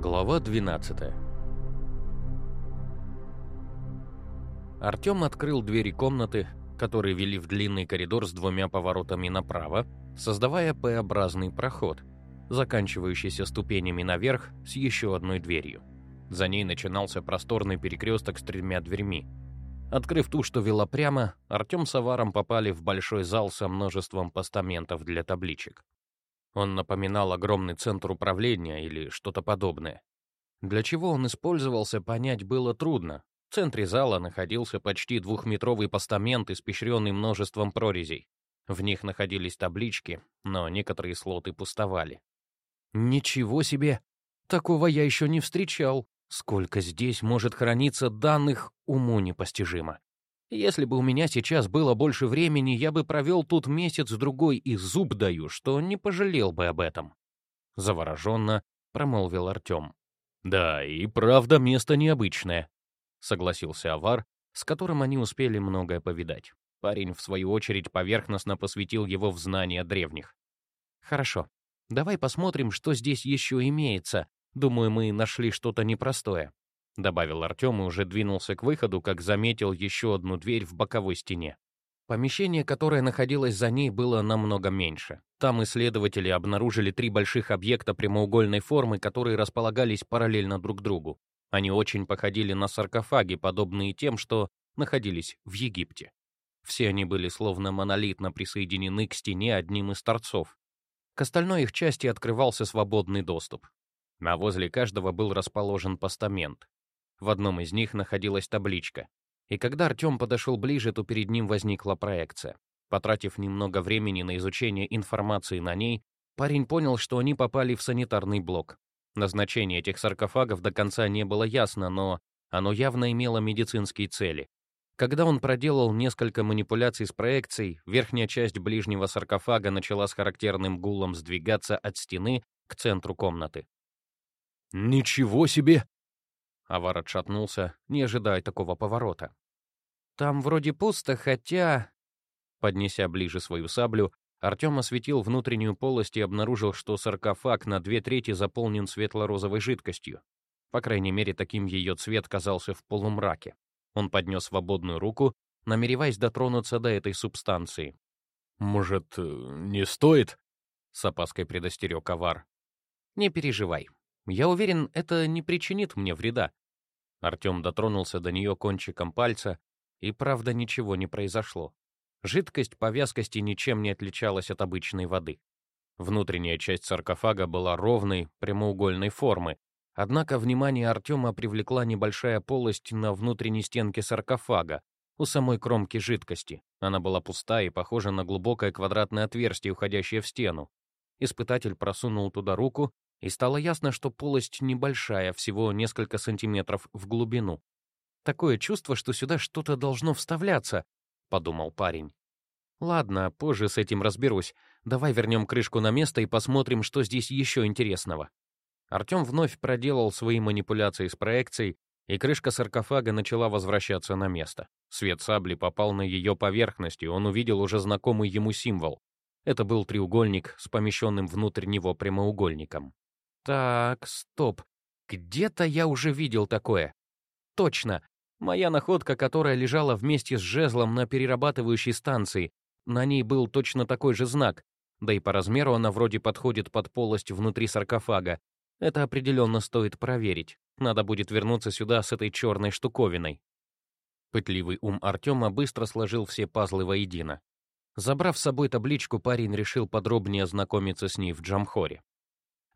Глава 12 Артём открыл двери комнаты, которые вели в длинный коридор с двумя поворотами направо, создавая П-образный проход, заканчивающийся ступенями наверх с еще одной дверью. За ней начинался просторный перекресток с тремя дверьми. Открыв ту, что вела прямо, Артём с Аваром попали в большой зал со множеством постаментов для табличек. Он напоминал огромный центр управления или что-то подобное. Для чего он использовался, понять было трудно. В центре зала находился почти двухметровый постамент, испещренный множеством прорезей. В них находились таблички, но некоторые слоты пустовали. «Ничего себе! Такого я еще не встречал! Сколько здесь может храниться данных, уму непостижимо!» Если бы у меня сейчас было больше времени, я бы провел тут месяц-другой и зуб даю, что не пожалел бы об этом. Завороженно промолвил Артем. «Да, и правда место необычное», — согласился Авар, с которым они успели многое повидать. Парень, в свою очередь, поверхностно посвятил его в знания древних. «Хорошо, давай посмотрим, что здесь еще имеется. Думаю, мы нашли что-то непростое добавил Артем и уже двинулся к выходу, как заметил еще одну дверь в боковой стене. Помещение, которое находилось за ней, было намного меньше. Там исследователи обнаружили три больших объекта прямоугольной формы, которые располагались параллельно друг другу. Они очень походили на саркофаги, подобные тем, что находились в Египте. Все они были словно монолитно присоединены к стене одним из торцов. К остальной их части открывался свободный доступ. А возле каждого был расположен постамент. В одном из них находилась табличка. И когда Артём подошел ближе, то перед ним возникла проекция. Потратив немного времени на изучение информации на ней, парень понял, что они попали в санитарный блок. Назначение этих саркофагов до конца не было ясно, но оно явно имело медицинские цели. Когда он проделал несколько манипуляций с проекцией, верхняя часть ближнего саркофага начала с характерным гулом сдвигаться от стены к центру комнаты. «Ничего себе!» Авар отшатнулся, не ожидая такого поворота. «Там вроде пусто, хотя...» Поднеся ближе свою саблю, Артем осветил внутреннюю полость и обнаружил, что саркофаг на две трети заполнен светло-розовой жидкостью. По крайней мере, таким ее цвет казался в полумраке. Он поднес свободную руку, намереваясь дотронуться до этой субстанции. «Может, э, не стоит?» — с опаской предостерег Авар. «Не переживай. Я уверен, это не причинит мне вреда. Артем дотронулся до нее кончиком пальца, и правда ничего не произошло. Жидкость по вязкости ничем не отличалась от обычной воды. Внутренняя часть саркофага была ровной, прямоугольной формы, однако внимание Артема привлекла небольшая полость на внутренней стенке саркофага, у самой кромки жидкости. Она была пуста и похожа на глубокое квадратное отверстие, уходящее в стену. Испытатель просунул туда руку и стало ясно, что полость небольшая, всего несколько сантиметров в глубину. «Такое чувство, что сюда что-то должно вставляться», — подумал парень. «Ладно, позже с этим разберусь. Давай вернем крышку на место и посмотрим, что здесь еще интересного». Артем вновь проделал свои манипуляции с проекцией, и крышка саркофага начала возвращаться на место. Свет сабли попал на ее поверхность, и он увидел уже знакомый ему символ. Это был треугольник с помещенным внутрь него прямоугольником. Так, стоп. Где-то я уже видел такое. Точно. Моя находка, которая лежала вместе с жезлом на перерабатывающей станции. На ней был точно такой же знак. Да и по размеру она вроде подходит под полость внутри саркофага. Это определенно стоит проверить. Надо будет вернуться сюда с этой черной штуковиной. Пытливый ум Артема быстро сложил все пазлы воедино. Забрав с собой табличку, парень решил подробнее ознакомиться с ней в Джамхоре.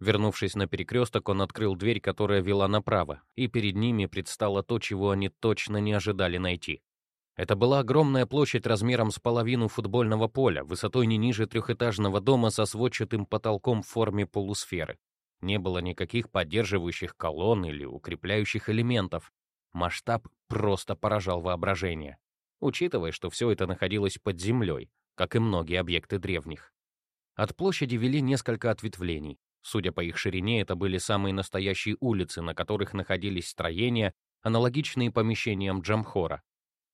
Вернувшись на перекресток, он открыл дверь, которая вела направо, и перед ними предстало то, чего они точно не ожидали найти. Это была огромная площадь размером с половину футбольного поля, высотой не ниже трехэтажного дома со сводчатым потолком в форме полусферы. Не было никаких поддерживающих колонн или укрепляющих элементов. Масштаб просто поражал воображение, учитывая, что все это находилось под землей, как и многие объекты древних. От площади вели несколько ответвлений, Судя по их ширине, это были самые настоящие улицы, на которых находились строения, аналогичные помещениям Джамхора.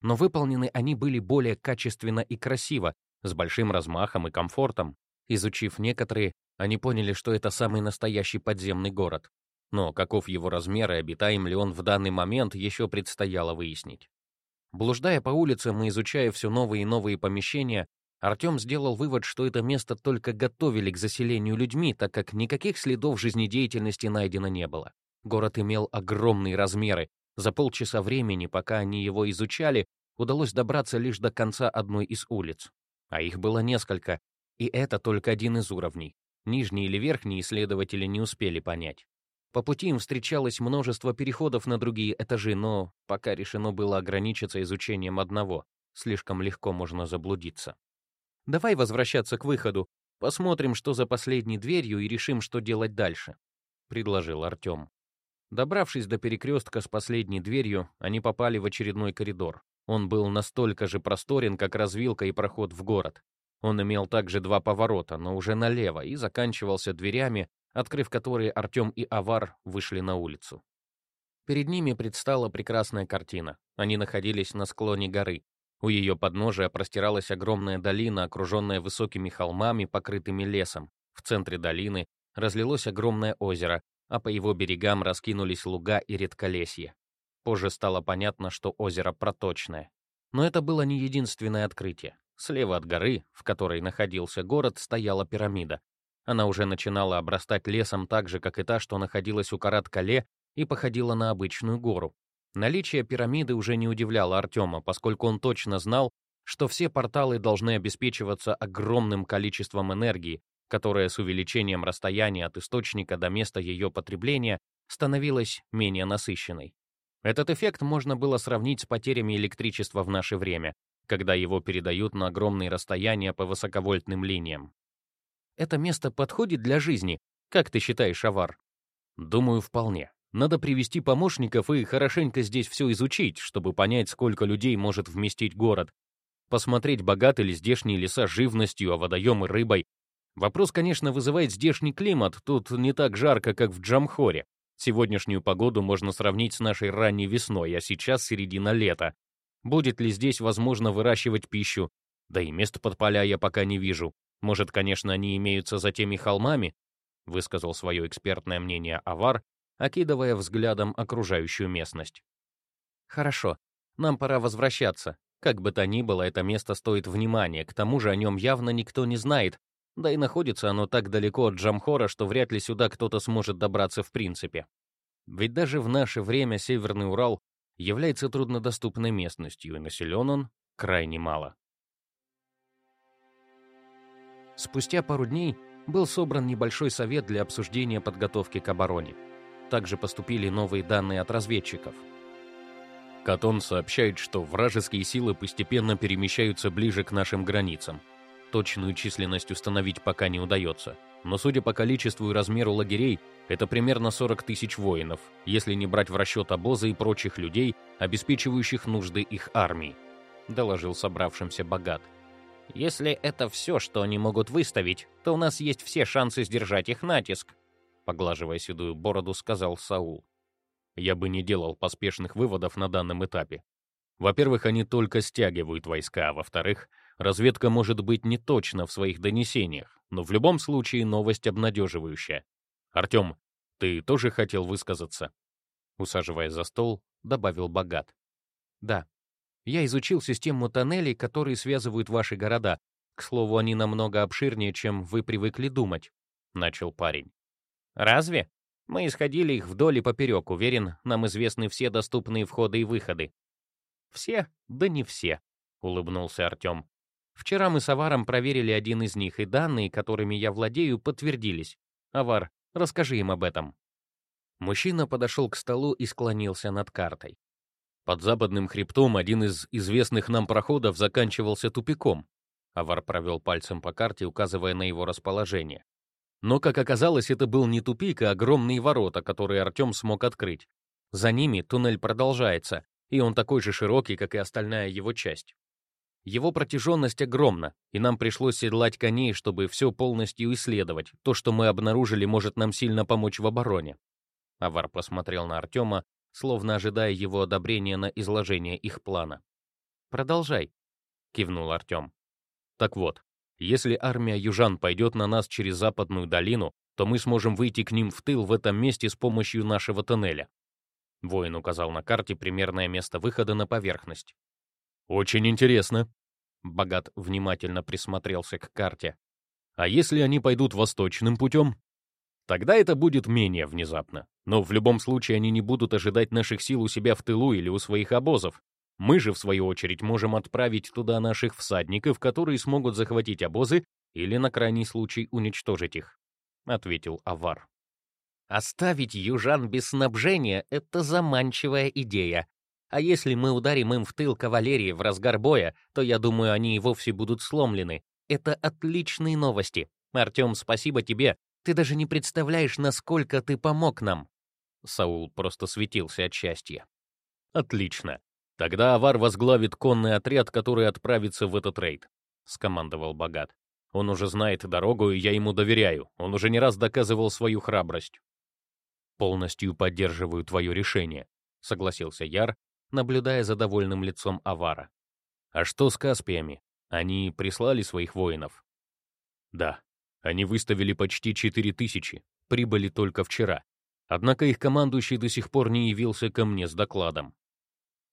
Но выполнены они были более качественно и красиво, с большим размахом и комфортом. Изучив некоторые, они поняли, что это самый настоящий подземный город. Но каков его размер и обитаем ли он в данный момент, еще предстояло выяснить. Блуждая по улицам и изучая все новые и новые помещения, Артем сделал вывод, что это место только готовили к заселению людьми, так как никаких следов жизнедеятельности найдено не было. Город имел огромные размеры. За полчаса времени, пока они его изучали, удалось добраться лишь до конца одной из улиц. А их было несколько, и это только один из уровней. Нижние или верхние исследователи не успели понять. По пути им встречалось множество переходов на другие этажи, но пока решено было ограничиться изучением одного. Слишком легко можно заблудиться. «Давай возвращаться к выходу. Посмотрим, что за последней дверью, и решим, что делать дальше», — предложил Артем. Добравшись до перекрестка с последней дверью, они попали в очередной коридор. Он был настолько же просторен, как развилка и проход в город. Он имел также два поворота, но уже налево, и заканчивался дверями, открыв которые Артем и Авар вышли на улицу. Перед ними предстала прекрасная картина. Они находились на склоне горы. У ее подножия простиралась огромная долина, окруженная высокими холмами, покрытыми лесом. В центре долины разлилось огромное озеро, а по его берегам раскинулись луга и редколесье. Позже стало понятно, что озеро проточное. Но это было не единственное открытие. Слева от горы, в которой находился город, стояла пирамида. Она уже начинала обрастать лесом так же, как и та, что находилась у Карат-Кале, и походила на обычную гору. Наличие пирамиды уже не удивляло Артема, поскольку он точно знал, что все порталы должны обеспечиваться огромным количеством энергии, которая с увеличением расстояния от источника до места ее потребления становилась менее насыщенной. Этот эффект можно было сравнить с потерями электричества в наше время, когда его передают на огромные расстояния по высоковольтным линиям. Это место подходит для жизни, как ты считаешь, Авар? Думаю, вполне. Надо привести помощников и хорошенько здесь все изучить, чтобы понять, сколько людей может вместить город. Посмотреть, богаты ли здешние леса живностью, а водоемы рыбой, Вопрос, конечно, вызывает здешний климат, тут не так жарко, как в Джамхоре. Сегодняшнюю погоду можно сравнить с нашей ранней весной, а сейчас середина лета. Будет ли здесь возможно выращивать пищу? Да и мест под поля я пока не вижу. Может, конечно, они имеются за теми холмами? Высказал свое экспертное мнение Авар, окидывая взглядом окружающую местность. Хорошо, нам пора возвращаться. Как бы то ни было, это место стоит внимания, к тому же о нем явно никто не знает, да и находится оно так далеко от Джамхора, что вряд ли сюда кто-то сможет добраться в принципе. Ведь даже в наше время Северный Урал является труднодоступной местностью, и населен он крайне мало. Спустя пару дней был собран небольшой совет для обсуждения подготовки к обороне. Также поступили новые данные от разведчиков. Катон сообщает, что вражеские силы постепенно перемещаются ближе к нашим границам. Точную численность установить пока не удается, но судя по количеству и размеру лагерей, это примерно 40 тысяч воинов, если не брать в расчет обозы и прочих людей, обеспечивающих нужды их армии, доложил собравшимся Богат. Если это все, что они могут выставить, то у нас есть все шансы сдержать их натиск, поглаживая седую бороду, сказал Саул. Я бы не делал поспешных выводов на данном этапе. Во-первых, они только стягивают войска, а во-вторых, Разведка может быть не точна в своих донесениях, но в любом случае новость обнадеживающая. Артем, ты тоже хотел высказаться? Усаживаясь за стол, добавил Богат. Да. Я изучил систему тоннелей, которые связывают ваши города. К слову, они намного обширнее, чем вы привыкли думать, начал парень. Разве? Мы исходили их вдоль и поперек, уверен, нам известны все доступные входы и выходы. Все? Да не все, улыбнулся Артем. Вчера мы с Аваром проверили один из них, и данные, которыми я владею, подтвердились. Авар, расскажи им об этом. Мужчина подошел к столу и склонился над картой. Под западным хребтом один из известных нам проходов заканчивался тупиком. Авар провел пальцем по карте, указывая на его расположение. Но, как оказалось, это был не тупик, а огромные ворота, которые Артем смог открыть. За ними туннель продолжается, и он такой же широкий, как и остальная его часть. Его протяженность огромна, и нам пришлось седлать коней, чтобы все полностью исследовать. То, что мы обнаружили, может нам сильно помочь в обороне. Авар посмотрел на Артема, словно ожидая его одобрения на изложение их плана. «Продолжай», — кивнул Артем. «Так вот, если армия южан пойдет на нас через западную долину, то мы сможем выйти к ним в тыл в этом месте с помощью нашего тоннеля. Воин указал на карте примерное место выхода на поверхность. Очень интересно. Богат внимательно присмотрелся к карте. А если они пойдут восточным путем? Тогда это будет менее внезапно. Но в любом случае они не будут ожидать наших сил у себя в тылу или у своих обозов. Мы же, в свою очередь, можем отправить туда наших всадников, которые смогут захватить обозы или, на крайний случай, уничтожить их», — ответил Авар. «Оставить южан без снабжения — это заманчивая идея. А если мы ударим им в тыл кавалерии в разгар боя, то, я думаю, они и вовсе будут сломлены. Это отличные новости. Артем, спасибо тебе. Ты даже не представляешь, насколько ты помог нам». Саул просто светился от счастья. «Отлично. Тогда Авар возглавит конный отряд, который отправится в этот рейд», — скомандовал Богат. «Он уже знает дорогу, и я ему доверяю. Он уже не раз доказывал свою храбрость». «Полностью поддерживаю твое решение», — согласился Яр, наблюдая за довольным лицом Авара. «А что с Каспиями? Они прислали своих воинов?» «Да, они выставили почти четыре тысячи, прибыли только вчера. Однако их командующий до сих пор не явился ко мне с докладом.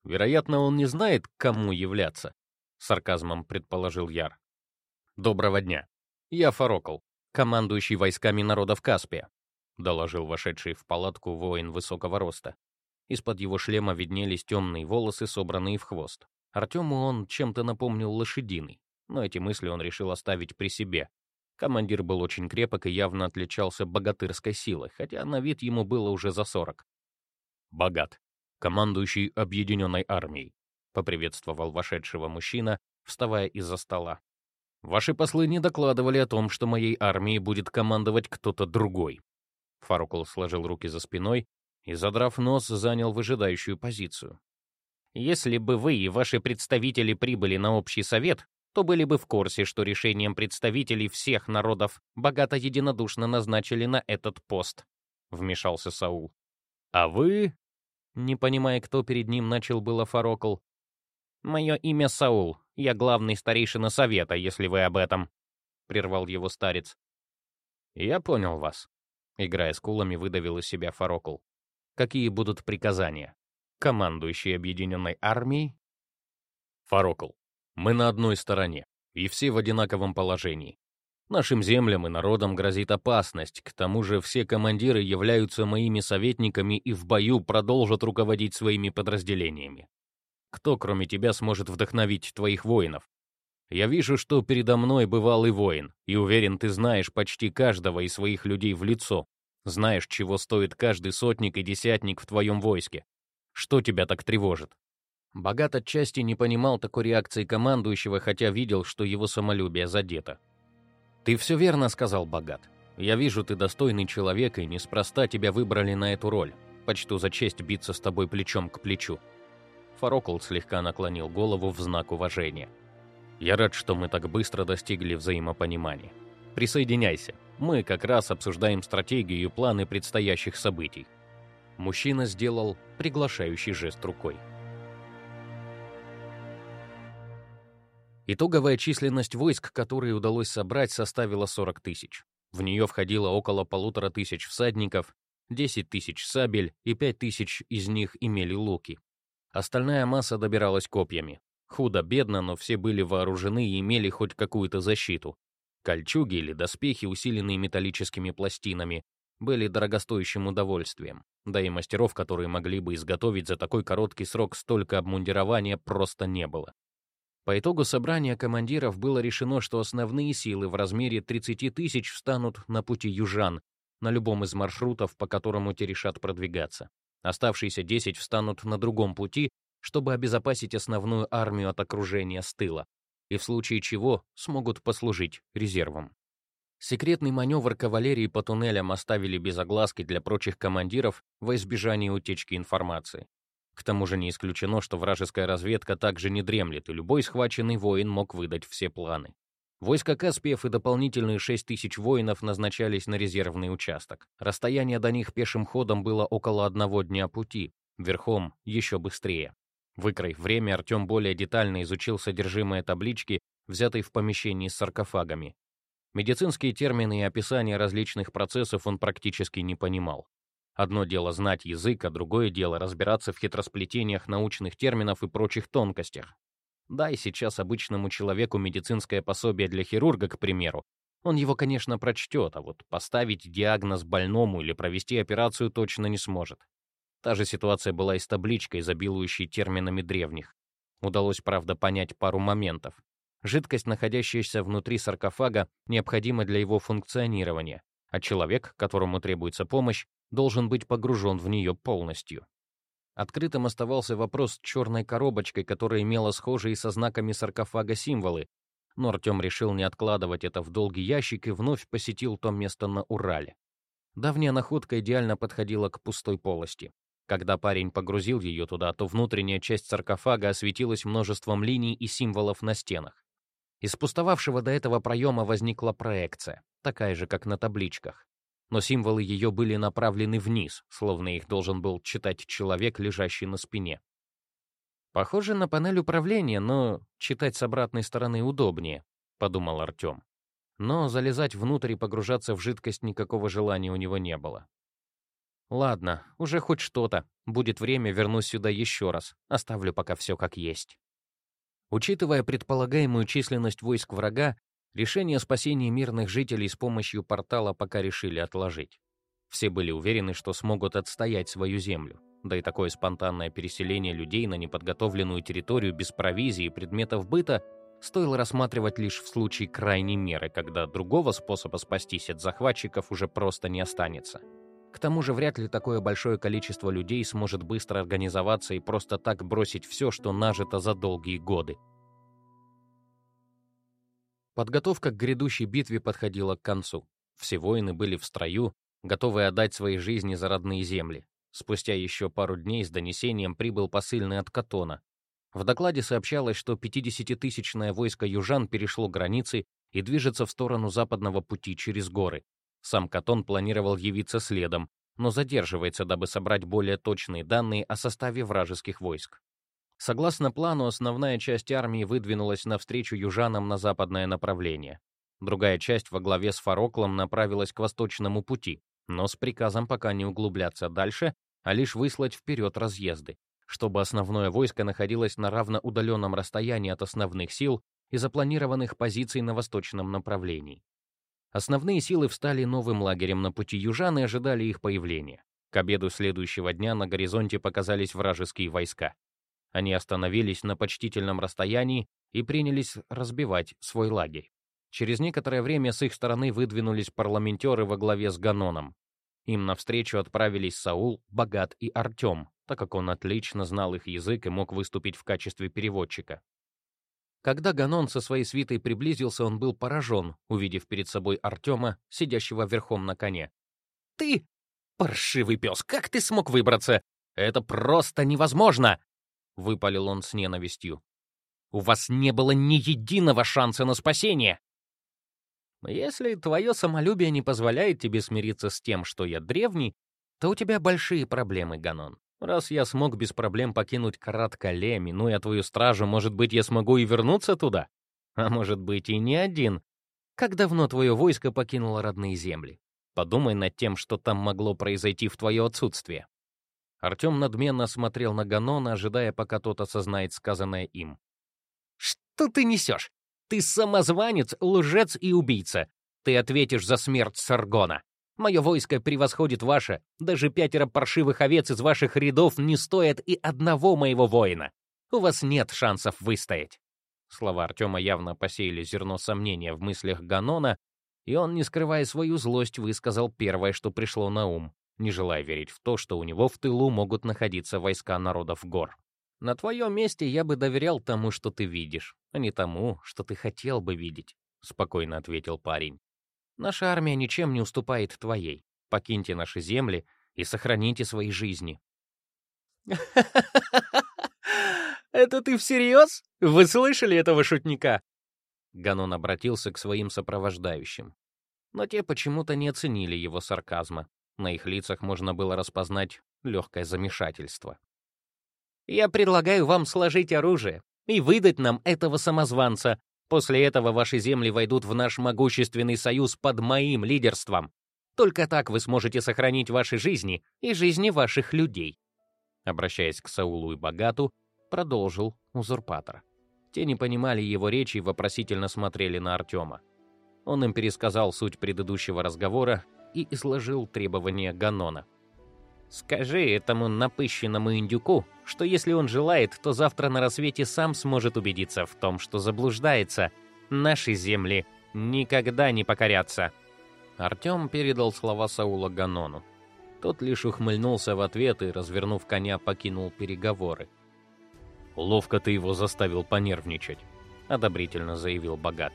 Вероятно, он не знает, кому являться, сарказмом предположил Яр. Доброго дня. Я Фарокл, командующий войсками народов Каспия, доложил вошедший в палатку воин высокого роста. Из-под его шлема виднелись темные волосы, собранные в хвост. Артему он чем-то напомнил лошадиный, но эти мысли он решил оставить при себе. Командир был очень крепок и явно отличался богатырской силой, хотя на вид ему было уже за сорок. Богат командующий объединенной армией», — поприветствовал вошедшего мужчина, вставая из-за стола. «Ваши послы не докладывали о том, что моей армией будет командовать кто-то другой». Фарукул сложил руки за спиной и, задрав нос, занял выжидающую позицию. «Если бы вы и ваши представители прибыли на общий совет, то были бы в курсе, что решением представителей всех народов богато единодушно назначили на этот пост», — вмешался Саул. «А вы не понимая, кто перед ним, начал было Фарокл. «Мое имя Саул. Я главный старейшина совета, если вы об этом», — прервал его старец. «Я понял вас», — играя с кулами, выдавил из себя Фарокл. «Какие будут приказания? Командующий объединенной армией?» «Фарокл, мы на одной стороне, и все в одинаковом положении. Нашим землям и народам грозит опасность, к тому же все командиры являются моими советниками и в бою продолжат руководить своими подразделениями. Кто, кроме тебя, сможет вдохновить твоих воинов? Я вижу, что передо мной бывалый воин, и уверен, ты знаешь почти каждого из своих людей в лицо, знаешь, чего стоит каждый сотник и десятник в твоем войске. Что тебя так тревожит?» Богат отчасти не понимал такой реакции командующего, хотя видел, что его самолюбие задето. «Ты все верно сказал, Богат. Я вижу, ты достойный человек, и неспроста тебя выбрали на эту роль. Почту за честь биться с тобой плечом к плечу». Фарокл слегка наклонил голову в знак уважения. «Я рад, что мы так быстро достигли взаимопонимания. Присоединяйся. Мы как раз обсуждаем стратегию и планы предстоящих событий». Мужчина сделал приглашающий жест рукой. Итоговая численность войск, которые удалось собрать, составила 40 тысяч. В нее входило около полутора тысяч всадников, 10 тысяч сабель и 5 тысяч из них имели луки. Остальная масса добиралась копьями. Худо-бедно, но все были вооружены и имели хоть какую-то защиту. Кольчуги или доспехи, усиленные металлическими пластинами, были дорогостоящим удовольствием, да и мастеров, которые могли бы изготовить за такой короткий срок столько обмундирования, просто не было. По итогу собрания командиров было решено, что основные силы в размере 30 тысяч встанут на пути южан, на любом из маршрутов, по которому те решат продвигаться. Оставшиеся 10 встанут на другом пути, чтобы обезопасить основную армию от окружения с тыла, и в случае чего смогут послужить резервом. Секретный маневр кавалерии по туннелям оставили без огласки для прочих командиров во избежание утечки информации. К тому же не исключено, что вражеская разведка также не дремлет, и любой схваченный воин мог выдать все планы. Войска Каспиев и дополнительные 6 тысяч воинов назначались на резервный участок. Расстояние до них пешим ходом было около одного дня пути, верхом еще быстрее. Выкроив время, Артем более детально изучил содержимое таблички, взятой в помещении с саркофагами. Медицинские термины и описания различных процессов он практически не понимал. Одно дело знать язык, а другое дело разбираться в хитросплетениях научных терминов и прочих тонкостях. Да, и сейчас обычному человеку медицинское пособие для хирурга, к примеру, он его, конечно, прочтет, а вот поставить диагноз больному или провести операцию точно не сможет. Та же ситуация была и с табличкой, изобилующей терминами древних. Удалось, правда, понять пару моментов. Жидкость, находящаяся внутри саркофага, необходима для его функционирования, а человек, которому требуется помощь, должен быть погружен в нее полностью. Открытым оставался вопрос с черной коробочкой, которая имела схожие со знаками саркофага символы, но Артем решил не откладывать это в долгий ящик и вновь посетил то место на Урале. Давняя находка идеально подходила к пустой полости. Когда парень погрузил ее туда, то внутренняя часть саркофага осветилась множеством линий и символов на стенах. Из пустовавшего до этого проема возникла проекция, такая же, как на табличках. Но символы ее были направлены вниз, словно их должен был читать человек, лежащий на спине. Похоже на панель управления, но читать с обратной стороны удобнее, подумал Артем. Но залезать внутрь и погружаться в жидкость никакого желания у него не было. Ладно, уже хоть что-то. Будет время, вернусь сюда еще раз. Оставлю пока все как есть. Учитывая предполагаемую численность войск врага, решение о спасении мирных жителей с помощью портала пока решили отложить. Все были уверены, что смогут отстоять свою землю. Да и такое спонтанное переселение людей на неподготовленную территорию без провизии и предметов быта стоило рассматривать лишь в случае крайней меры, когда другого способа спастись от захватчиков уже просто не останется. К тому же вряд ли такое большое количество людей сможет быстро организоваться и просто так бросить все, что нажито за долгие годы. Подготовка к грядущей битве подходила к концу. Все воины были в строю, готовые отдать свои жизни за родные земли. Спустя еще пару дней с донесением прибыл посыльный от Катона. В докладе сообщалось, что 50-тысячное войско южан перешло границы и движется в сторону западного пути через горы. Сам Катон планировал явиться следом, но задерживается, дабы собрать более точные данные о составе вражеских войск. Согласно плану, основная часть армии выдвинулась навстречу южанам на западное направление. Другая часть во главе с Фароклом направилась к восточному пути, но с приказом пока не углубляться дальше, а лишь выслать вперед разъезды, чтобы основное войско находилось на равноудаленном расстоянии от основных сил и запланированных позиций на восточном направлении. Основные силы встали новым лагерем на пути южан и ожидали их появления. К обеду следующего дня на горизонте показались вражеские войска. Они остановились на почтительном расстоянии и принялись разбивать свой лагерь. Через некоторое время с их стороны выдвинулись парламентеры во главе с Ганоном. Им навстречу отправились Саул, Богат и Артем, так как он отлично знал их язык и мог выступить в качестве переводчика. Когда Ганон со своей свитой приблизился, он был поражен, увидев перед собой Артема, сидящего верхом на коне. «Ты, паршивый пес, как ты смог выбраться? Это просто невозможно!» — выпалил он с ненавистью. «У вас не было ни единого шанса на спасение!» «Если твое самолюбие не позволяет тебе смириться с тем, что я древний, то у тебя большие проблемы, Ганон. Раз я смог без проблем покинуть Карат-Кале, минуя твою стражу, может быть, я смогу и вернуться туда? А может быть, и не один. Как давно твое войско покинуло родные земли? Подумай над тем, что там могло произойти в твое отсутствие. Артем надменно смотрел на Ганона, ожидая, пока тот осознает сказанное им. «Что ты несешь? Ты самозванец, лжец и убийца. Ты ответишь за смерть Саргона. Мое войско превосходит ваше. Даже пятеро паршивых овец из ваших рядов не стоят и одного моего воина. У вас нет шансов выстоять». Слова Артема явно посеяли зерно сомнения в мыслях Ганона, и он, не скрывая свою злость, высказал первое, что пришло на ум, не желая верить в то, что у него в тылу могут находиться войска народов гор. «На твоем месте я бы доверял тому, что ты видишь, а не тому, что ты хотел бы видеть», — спокойно ответил парень. Наша армия ничем не уступает твоей. Покиньте наши земли и сохраните свои жизни». «Это ты всерьез? Вы слышали этого шутника?» Ганон обратился к своим сопровождающим. Но те почему-то не оценили его сарказма. На их лицах можно было распознать легкое замешательство. «Я предлагаю вам сложить оружие и выдать нам этого самозванца, После этого ваши земли войдут в наш могущественный союз под моим лидерством. Только так вы сможете сохранить ваши жизни и жизни ваших людей. Обращаясь к Саулу и Богату, продолжил узурпатор. Те не понимали его речи и вопросительно смотрели на Артема. Он им пересказал суть предыдущего разговора и изложил требования Ганона. «Скажи этому напыщенному индюку, что если он желает, то завтра на рассвете сам сможет убедиться в том, что заблуждается. Наши земли никогда не покорятся». Артем передал слова Саула Ганону. Тот лишь ухмыльнулся в ответ и, развернув коня, покинул переговоры. «Ловко ты его заставил понервничать», — одобрительно заявил Богат.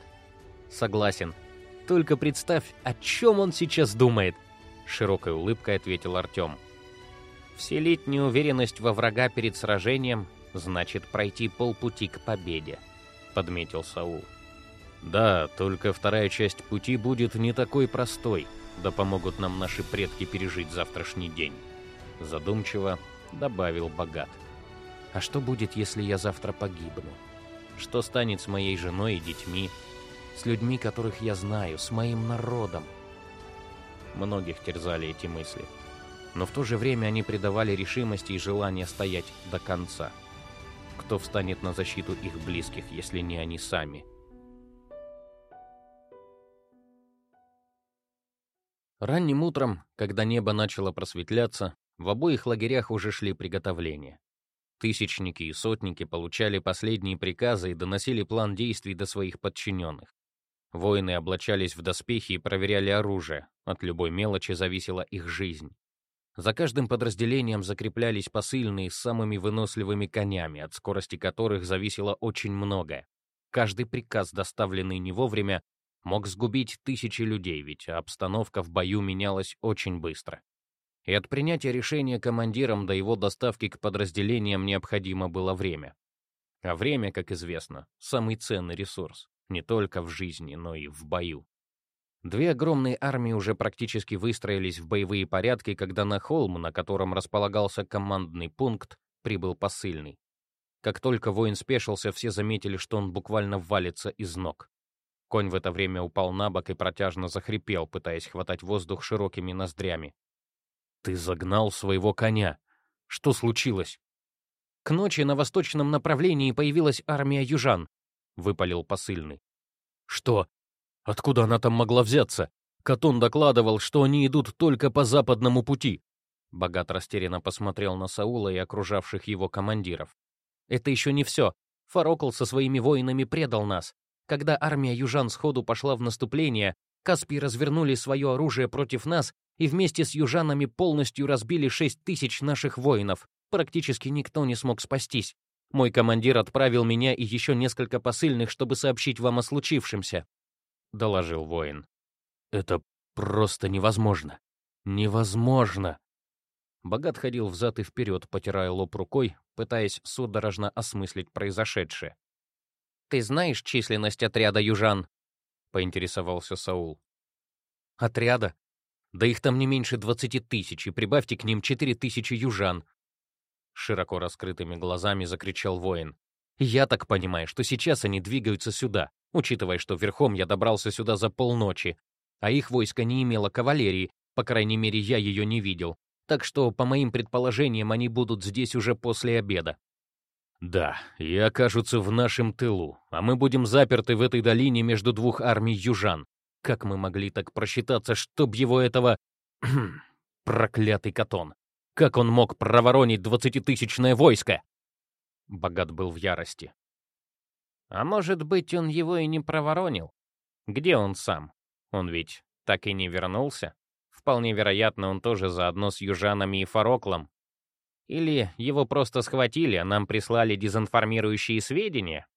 «Согласен. Только представь, о чем он сейчас думает», — широкой улыбкой ответил Артем. «Вселить неуверенность во врага перед сражением значит пройти полпути к победе», — подметил Саул. «Да, только вторая часть пути будет не такой простой, да помогут нам наши предки пережить завтрашний день», — задумчиво добавил Богат. «А что будет, если я завтра погибну? Что станет с моей женой и детьми?» С людьми, которых я знаю, с моим народом. Многих терзали эти мысли. Но в то же время они придавали решимости и желание стоять до конца. Кто встанет на защиту их близких, если не они сами? Ранним утром, когда небо начало просветляться, в обоих лагерях уже шли приготовления. Тысячники и сотники получали последние приказы и доносили план действий до своих подчиненных. Воины облачались в доспехи и проверяли оружие. От любой мелочи зависела их жизнь. За каждым подразделением закреплялись посыльные с самыми выносливыми конями, от скорости которых зависело очень многое. Каждый приказ, доставленный не вовремя, мог сгубить тысячи людей, ведь обстановка в бою менялась очень быстро. И от принятия решения командиром до его доставки к подразделениям необходимо было время. А время, как известно, самый ценный ресурс не только в жизни, но и в бою. Две огромные армии уже практически выстроились в боевые порядки, когда на холм, на котором располагался командный пункт, прибыл посыльный. Как только воин спешился, все заметили, что он буквально валится из ног. Конь в это время упал на бок и протяжно захрипел, пытаясь хватать воздух широкими ноздрями. «Ты загнал своего коня! Что случилось?» К ночи на восточном направлении появилась армия южан. — выпалил посыльный. «Что? Откуда она там могла взяться? Катон докладывал, что они идут только по западному пути». Богат растерянно посмотрел на Саула и окружавших его командиров. «Это еще не все. Фарокл со своими воинами предал нас. Когда армия южан сходу пошла в наступление, Каспий развернули свое оружие против нас и вместе с южанами полностью разбили шесть тысяч наших воинов. Практически никто не смог спастись. Мой командир отправил меня и еще несколько посыльных, чтобы сообщить вам о случившемся», — доложил воин. «Это просто невозможно. Невозможно!» Богат ходил взад и вперед, потирая лоб рукой, пытаясь судорожно осмыслить произошедшее. «Ты знаешь численность отряда южан?» — поинтересовался Саул. «Отряда? Да их там не меньше двадцати тысяч, и прибавьте к ним четыре тысячи южан. Широко раскрытыми глазами закричал воин. «Я так понимаю, что сейчас они двигаются сюда, учитывая, что верхом я добрался сюда за полночи, а их войско не имело кавалерии, по крайней мере, я ее не видел. Так что, по моим предположениям, они будут здесь уже после обеда». «Да, и окажутся в нашем тылу, а мы будем заперты в этой долине между двух армий южан. Как мы могли так просчитаться, чтоб его этого... проклятый Катон? Как он мог проворонить двадцатитысячное войско? Богат был в ярости. А может быть, он его и не проворонил? Где он сам? Он ведь так и не вернулся. Вполне вероятно, он тоже заодно с южанами и Фароклом. Или его просто схватили, а нам прислали дезинформирующие сведения,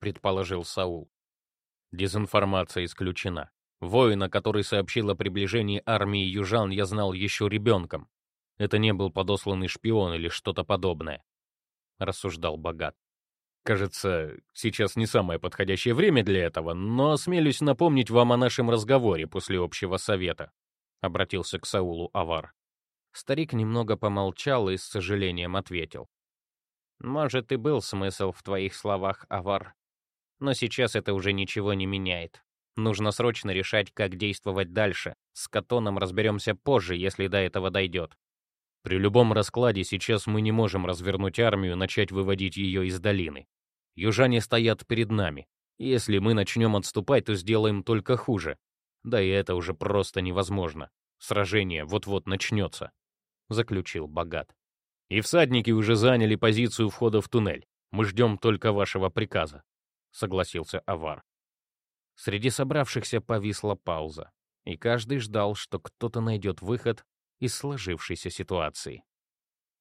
предположил Саул. Дезинформация исключена. Воина, который сообщил о приближении армии южан, я знал еще ребенком. Это не был подосланный шпион или что-то подобное, рассуждал Богат. Кажется, сейчас не самое подходящее время для этого, но осмелюсь напомнить вам о нашем разговоре после общего совета, обратился к Саулу Авар. Старик немного помолчал и с сожалением ответил. Может, и был смысл в твоих словах, Авар. Но сейчас это уже ничего не меняет. Нужно срочно решать, как действовать дальше. С Катоном разберемся позже, если до этого дойдет. При любом раскладе сейчас мы не можем развернуть армию и начать выводить ее из долины. Южане стоят перед нами. Если мы начнем отступать, то сделаем только хуже. Да и это уже просто невозможно. Сражение вот-вот начнется», — заключил Богат. «И всадники уже заняли позицию входа в туннель. Мы ждем только вашего приказа», — согласился Авар. Среди собравшихся повисла пауза, и каждый ждал, что кто-то найдет выход из сложившейся ситуации.